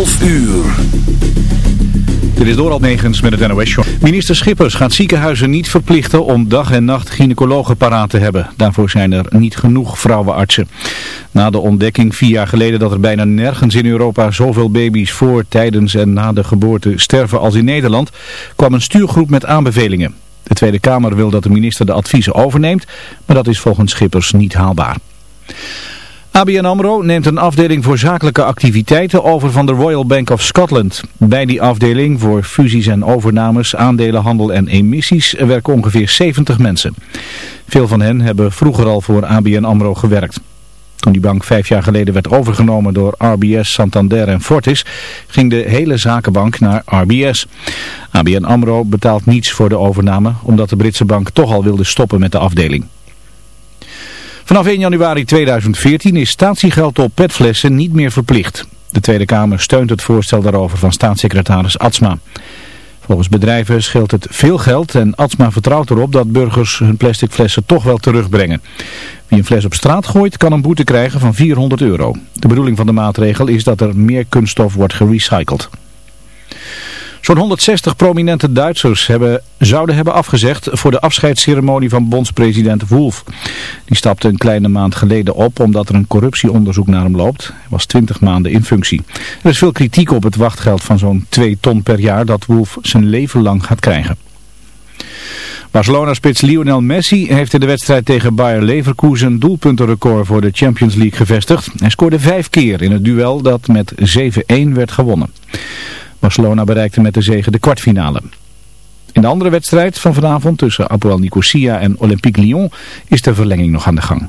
12 uur. Dit is door Almegens met het NOS Show. Minister Schippers gaat ziekenhuizen niet verplichten om dag en nacht gynaecologen paraat te hebben. Daarvoor zijn er niet genoeg vrouwenartsen. Na de ontdekking vier jaar geleden dat er bijna nergens in Europa zoveel baby's voor, tijdens en na de geboorte sterven als in Nederland, kwam een stuurgroep met aanbevelingen. De Tweede Kamer wil dat de minister de adviezen overneemt, maar dat is volgens Schippers niet haalbaar. ABN AMRO neemt een afdeling voor zakelijke activiteiten over van de Royal Bank of Scotland. Bij die afdeling voor fusies en overnames, aandelenhandel en emissies werken ongeveer 70 mensen. Veel van hen hebben vroeger al voor ABN AMRO gewerkt. Toen die bank vijf jaar geleden werd overgenomen door RBS, Santander en Fortis, ging de hele zakenbank naar RBS. ABN AMRO betaalt niets voor de overname, omdat de Britse bank toch al wilde stoppen met de afdeling. Vanaf 1 januari 2014 is statiegeld op petflessen niet meer verplicht. De Tweede Kamer steunt het voorstel daarover van staatssecretaris Atsma. Volgens bedrijven scheelt het veel geld en Atsma vertrouwt erop dat burgers hun plastic flessen toch wel terugbrengen. Wie een fles op straat gooit kan een boete krijgen van 400 euro. De bedoeling van de maatregel is dat er meer kunststof wordt gerecycled. Zo'n 160 prominente Duitsers hebben, zouden hebben afgezegd voor de afscheidsceremonie van bondspresident Wolf. Die stapte een kleine maand geleden op omdat er een corruptieonderzoek naar hem loopt. Hij was 20 maanden in functie. Er is veel kritiek op het wachtgeld van zo'n 2 ton per jaar dat Wolf zijn leven lang gaat krijgen. Barcelona-spits Lionel Messi heeft in de wedstrijd tegen Bayer Leverkusen een doelpuntenrecord voor de Champions League gevestigd. Hij scoorde vijf keer in het duel dat met 7-1 werd gewonnen. Barcelona bereikte met de zege de kwartfinale. In de andere wedstrijd van vanavond tussen Apoel Nicosia en Olympique Lyon is de verlenging nog aan de gang.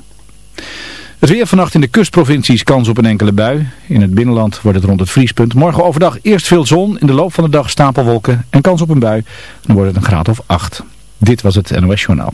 Het weer vannacht in de kustprovincies kans op een enkele bui. In het binnenland wordt het rond het vriespunt. Morgen overdag eerst veel zon, in de loop van de dag stapelwolken en kans op een bui. Dan wordt het een graad of 8. Dit was het NOS Journaal.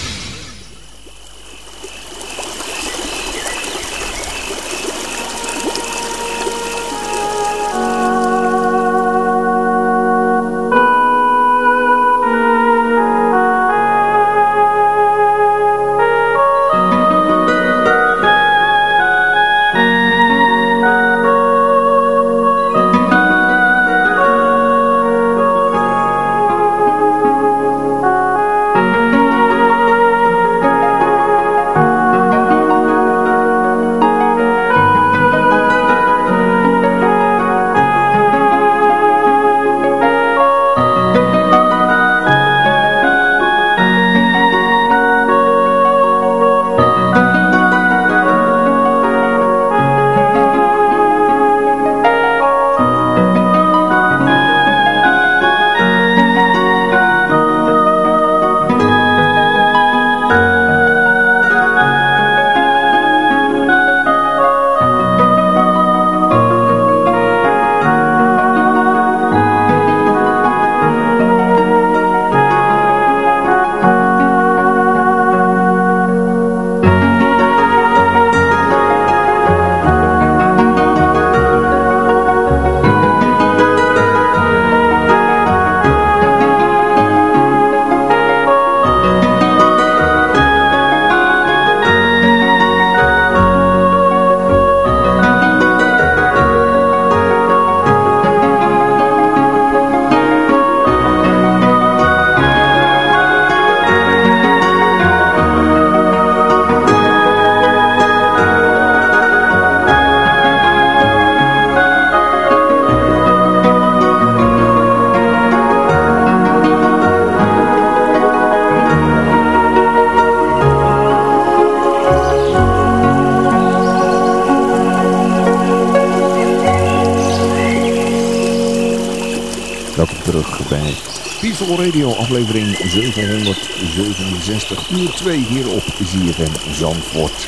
Radio, aflevering 767, uur 2 hier op ZFM Zandvoort.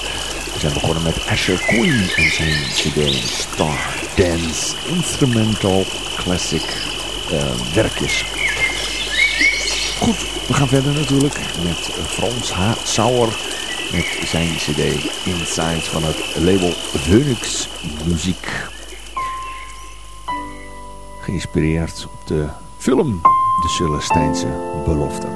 We zijn begonnen met Asher Queen en zijn cd Star Dance Instrumental Classic uh, werkjes. Goed, we gaan verder natuurlijk met Frans H. Sauer met zijn cd Inside van het label Phoenix Muziek. Geïnspireerd op de film De Celestijnse Belofte.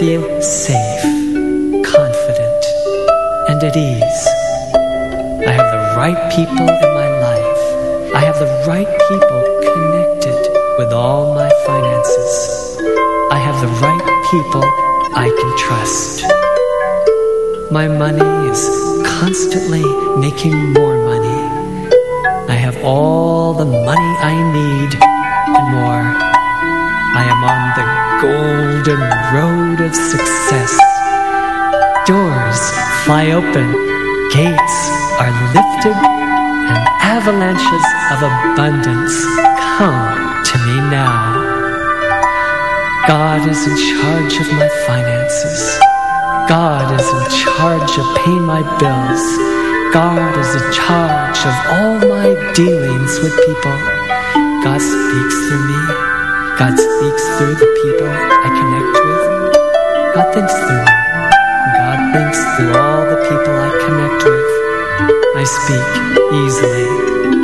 Feel safe, confident, and at ease. I have the right people in my life. I have the right people connected with all my finances. I have the right people I can trust. My money is constantly making more money. I have all the money I need and more. I am on the golden road of success. Doors fly open, gates are lifted, and avalanches of abundance come to me now. God is in charge of my finances. God is in charge of paying my bills. God is in charge of all my dealings with people. God speaks through me. God speaks through the people I connect with. God thinks through me. God thinks through all the people I connect with. I speak easily,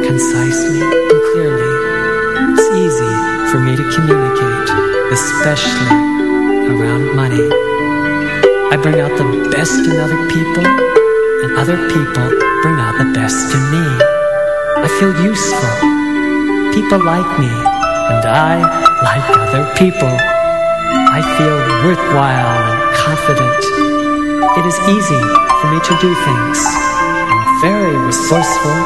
concisely, and clearly. It's easy for me to communicate, especially around money. I bring out the best in other people, and other people bring out the best in me. I feel useful. People like me, and I like other people. I feel worthwhile and confident. It is easy for me to do things. I'm very resourceful.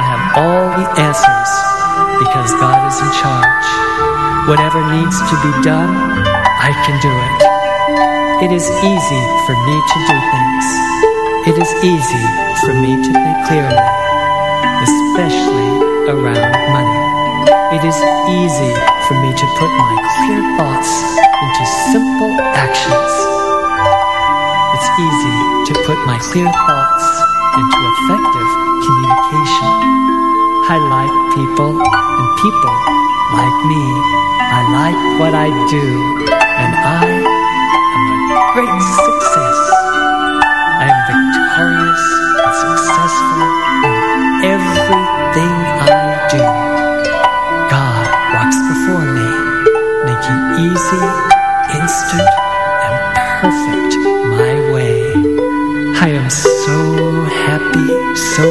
I have all the answers because God is in charge. Whatever needs to be done, I can do it. It is easy for me to do things. It is easy for me to think clearly, especially around money. It is easy for me to put my clear thoughts into simple actions. It's easy to put my clear thoughts into effective communication. I like people and people like me. I like what I do and I am a great success. I am victorious easy, instant, and perfect my way. I am so happy, so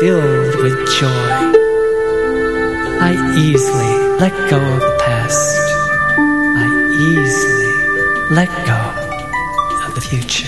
filled with joy. I easily let go of the past. I easily let go of the future.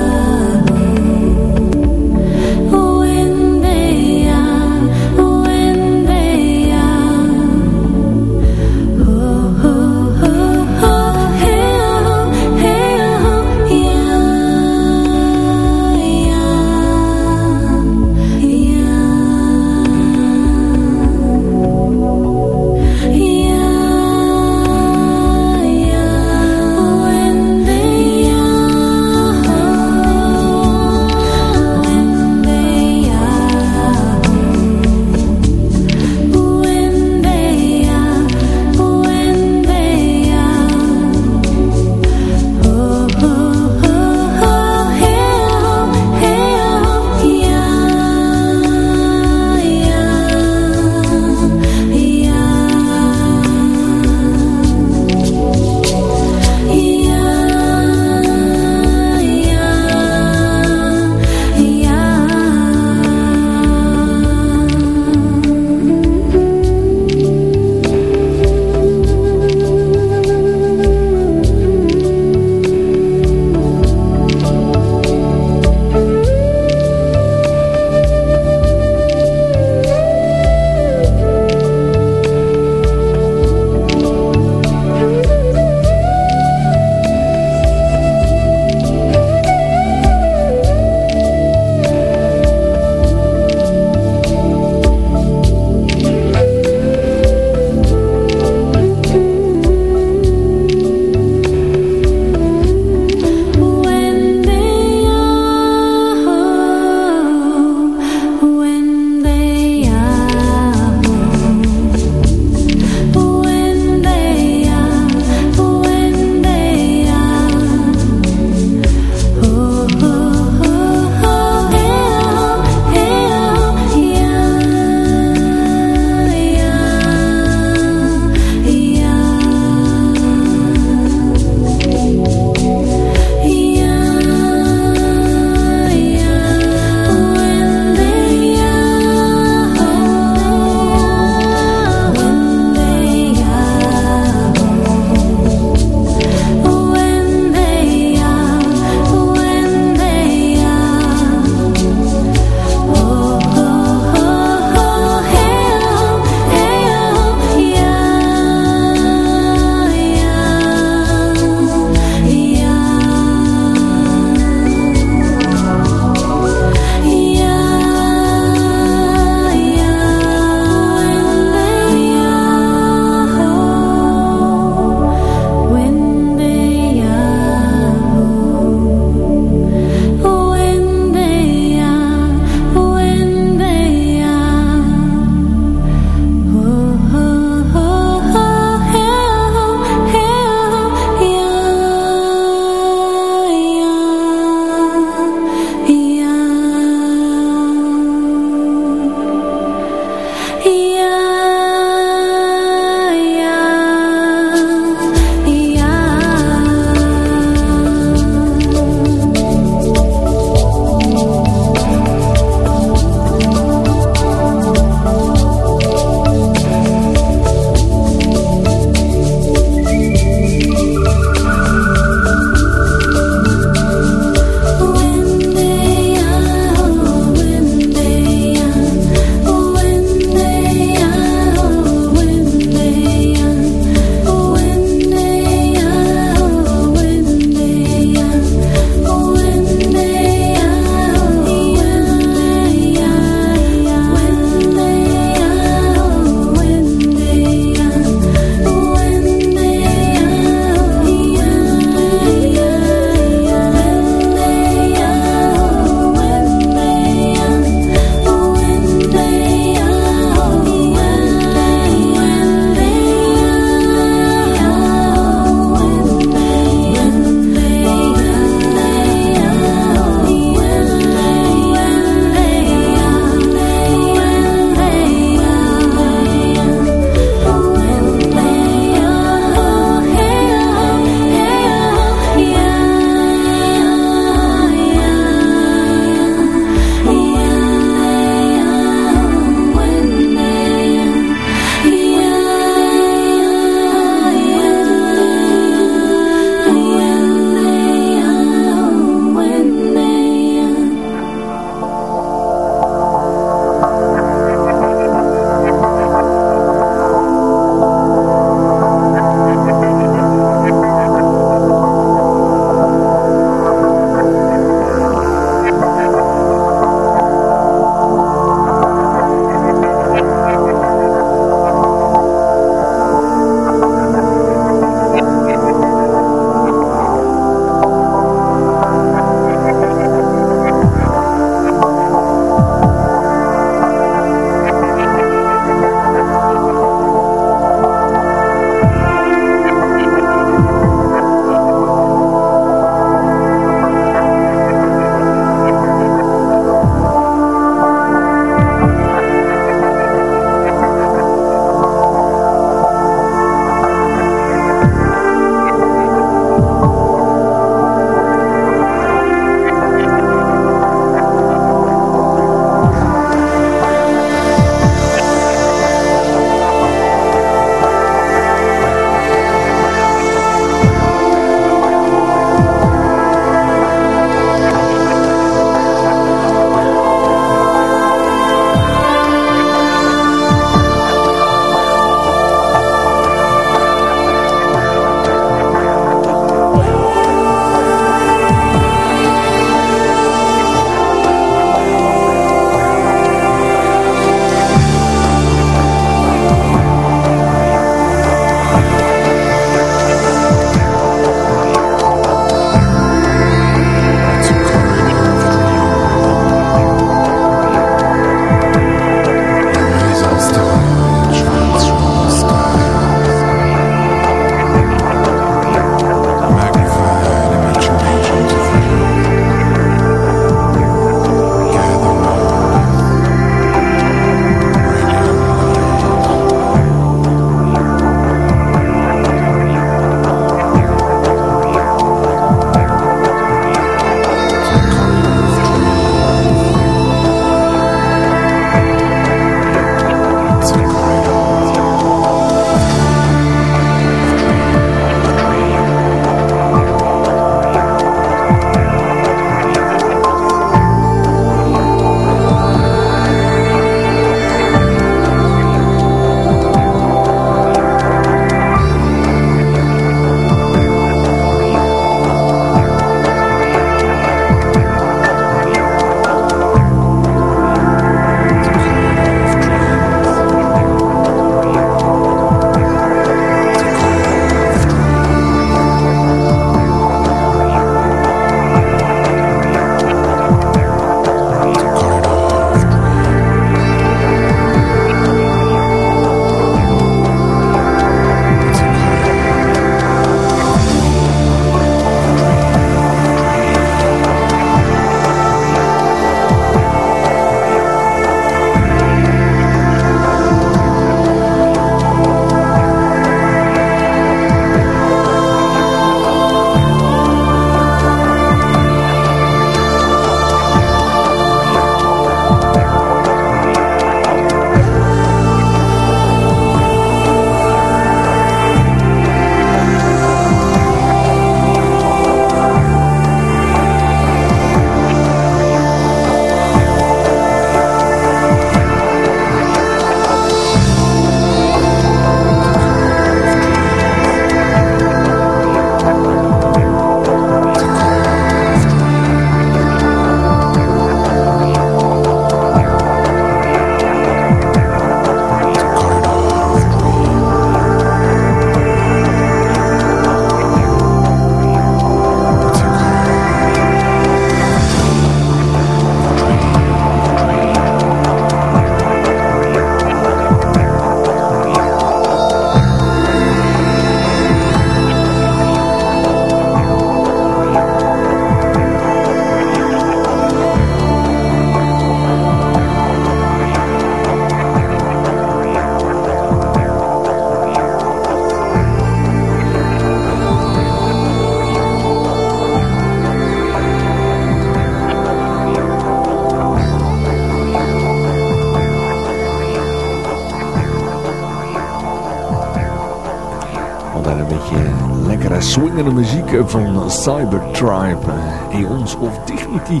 Swingende muziek van Cybertribe. Eons of Dignity.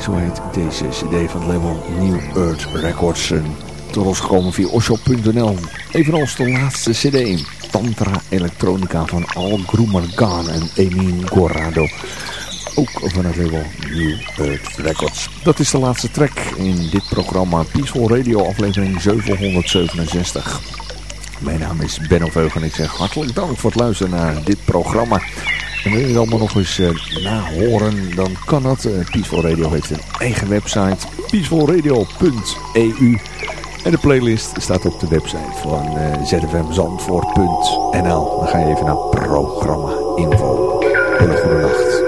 Zo heet deze cd van het label New Earth Records. Tot ons gekomen via osho.nl. Evenals de laatste cd. Tantra Electronica van Al Grumargan en Emin Gorado. Ook van het label New Earth Records. Dat is de laatste track in dit programma Peaceful Radio aflevering 767. Mijn naam is Benno Veug en ik zeg hartelijk dank voor het luisteren naar dit programma. En wil je het allemaal nog eens uh, nahoren, dan kan dat. Uh, Peaceful Radio heeft een eigen website, peacefulradio.eu. En de playlist staat op de website van uh, zfmzandvoort.nl. Dan ga je even naar programma info. Hele goede nacht.